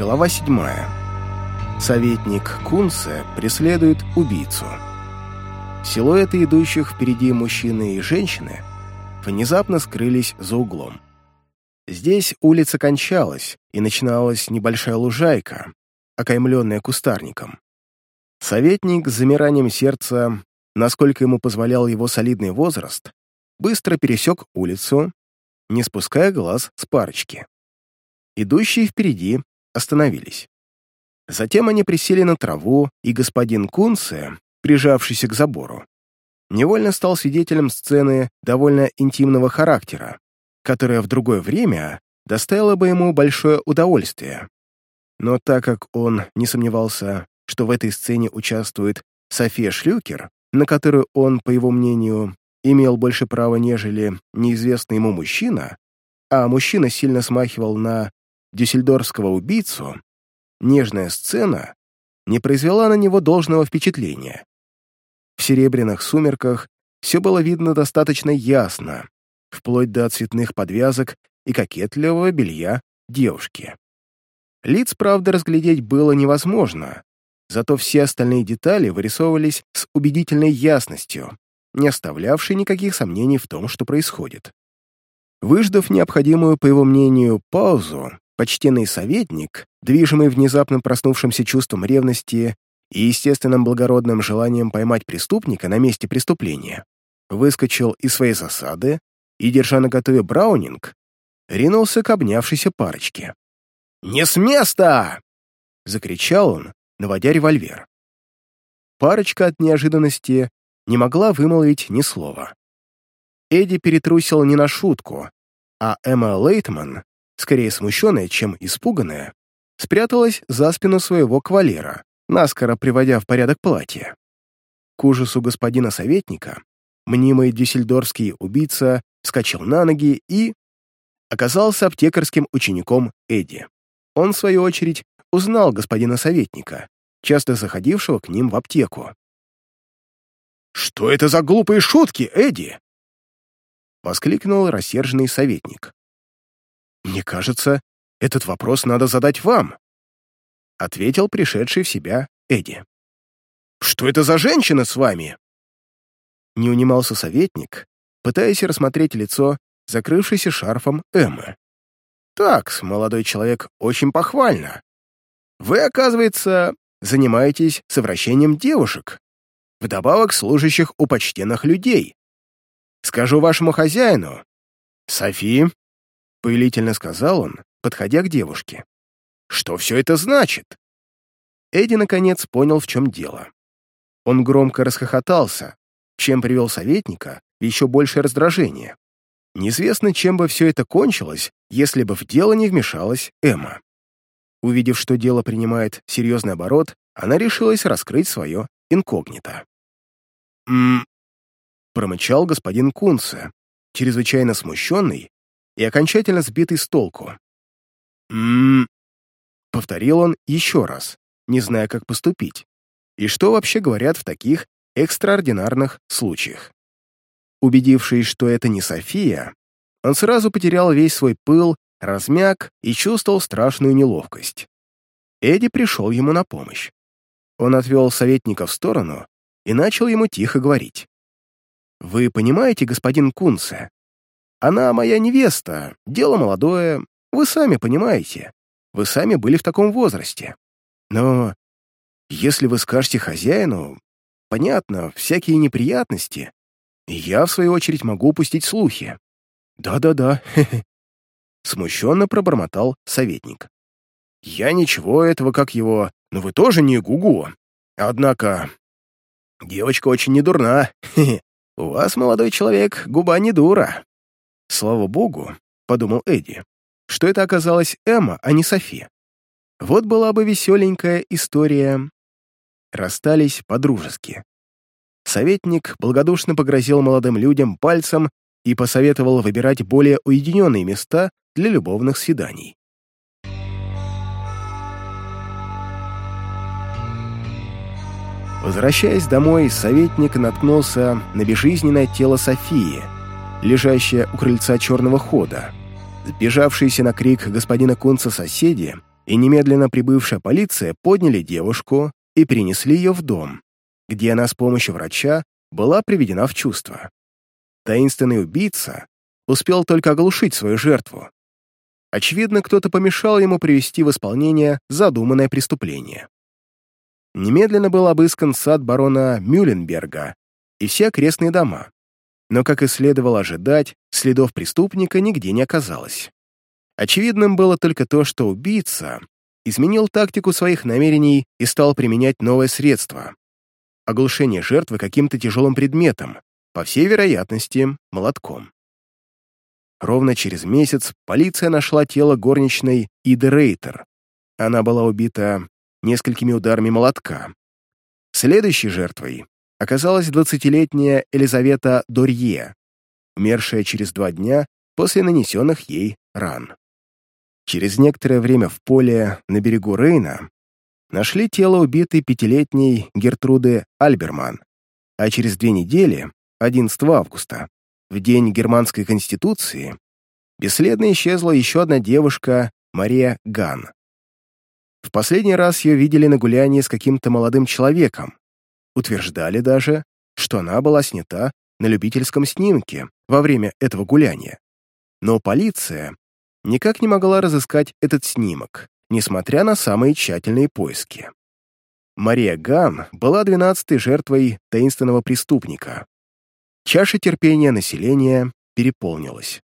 Глава 7. Советник Кунце преследует убийцу. Силуэты идущих впереди мужчины и женщины внезапно скрылись за углом. Здесь улица кончалась, и начиналась небольшая лужайка, окаймленная кустарником. Советник с замиранием сердца, насколько ему позволял его солидный возраст, быстро пересек улицу, не спуская глаз с парочки. Идущие впереди остановились. Затем они присели на траву, и господин Кунце, прижавшийся к забору, невольно стал свидетелем сцены довольно интимного характера, которая в другое время доставила бы ему большое удовольствие. Но так как он не сомневался, что в этой сцене участвует София Шлюкер, на которую он, по его мнению, имел больше права, нежели неизвестный ему мужчина, а мужчина сильно смахивал на дюссельдорфского убийцу, нежная сцена не произвела на него должного впечатления. В серебряных сумерках все было видно достаточно ясно, вплоть до цветных подвязок и кокетливого белья девушки. Лиц, правда, разглядеть было невозможно, зато все остальные детали вырисовывались с убедительной ясностью, не оставлявшей никаких сомнений в том, что происходит. Выждав необходимую, по его мнению, паузу, почтенный советник, движимый внезапно проснувшимся чувством ревности и естественным благородным желанием поймать преступника на месте преступления, выскочил из своей засады и, держа на готове браунинг, ринулся к обнявшейся парочке. «Не с места!» — закричал он, наводя револьвер. Парочка от неожиданности не могла вымолвить ни слова. Эдди перетрусил не на шутку, а Эмма Лейтман скорее смущенная, чем испуганная, спряталась за спину своего кавалера, наскоро приводя в порядок платье. К ужасу господина советника, мнимый дюссельдорфский убийца вскочил на ноги и оказался аптекарским учеником Эдди. Он, в свою очередь, узнал господина советника, часто заходившего к ним в аптеку. «Что это за глупые шутки, Эдди?» — воскликнул рассерженный советник. «Мне кажется, этот вопрос надо задать вам», — ответил пришедший в себя Эдди. «Что это за женщина с вами?» Не унимался советник, пытаясь рассмотреть лицо, закрывшееся шарфом Эммы. «Так, молодой человек, очень похвально. Вы, оказывается, занимаетесь совращением девушек, вдобавок служащих у почтенных людей. Скажу вашему хозяину, Софи — повелительно сказал он, подходя к девушке. «Что все это значит?» Эдди, наконец, понял, в чем дело. Он громко расхохотался, чем привел советника в еще большее раздражение. Неизвестно, чем бы все это кончилось, если бы в дело не вмешалась Эмма. Увидев, что дело принимает серьезный оборот, она решилась раскрыть свое инкогнито. «М-м-м», промычал господин Кунце, чрезвычайно смущенный и окончательно сбитый с толку. «М-м-м», повторил он еще раз, не зная, как поступить, и что вообще говорят в таких экстраординарных случаях. Убедившись, что это не София, он сразу потерял весь свой пыл, размяк и чувствовал страшную неловкость. Эдди пришел ему на помощь. Он отвел советника в сторону и начал ему тихо говорить. «Вы понимаете, господин Кунце, она моя невеста, дело молодое, вы сами понимаете. Вы сами были в таком возрасте. Но если вы скажете хозяину, понятно, всякие неприятности, я, в свою очередь, могу упустить слухи. Да-да-да, Смущенно пробормотал советник. Я ничего этого, как его, но вы тоже не гугу. Однако, девочка очень недурна. У вас, молодой человек, губа не дура. Слава богу, подумал Эдди, что это оказалась Эмма, а не Софи. Вот была бы веселенькая история. Расстались по-дружески. Советник благодушно погрозил молодым людям пальцем и посоветовал выбирать более уединенные места для любовных свиданий. Возвращаясь домой, советник наткнулся на безжизненное тело Софии — лежащая у крыльца черного хода. Сбежавшиеся на крик господина Кунца соседи и немедленно прибывшая полиция подняли девушку и перенесли ее в дом, где она с помощью врача была приведена в чувство. Таинственный убийца успел только оглушить свою жертву. Очевидно, кто-то помешал ему привести в исполнение задуманное преступление. Немедленно был обыскан сад барона Мюлленберга и все окрестные дома, но, как и следовало ожидать, следов преступника нигде не оказалось. Очевидным было только то, что убийца изменил тактику своих намерений и стал применять новое средство — оглушение жертвы каким-то тяжелым предметом, по всей вероятности, молотком. Ровно через месяц полиция нашла тело горничной Иды Рейтер. Она была убита несколькими ударами молотка. Следующей жертвой оказалась двадцатилетняя Елизавета Дорье, умершая через два дня после нанесенных ей ран. Через некоторое время в поле на берегу Рейна нашли тело убитой пятилетней Гертруды Альберман, а через две недели, 11 августа, в день Германской Конституции бесследно исчезла еще одна девушка, Мария Ган. В последний раз ее видели на гулянии с каким-то молодым человеком. Утверждали даже, что она была снята на любительском снимке во время этого гуляния. Но полиция никак не могла разыскать этот снимок, несмотря на самые тщательные поиски. Мария Ган была двенадцатой жертвой таинственного преступника, Чаша терпения населения переполнилась.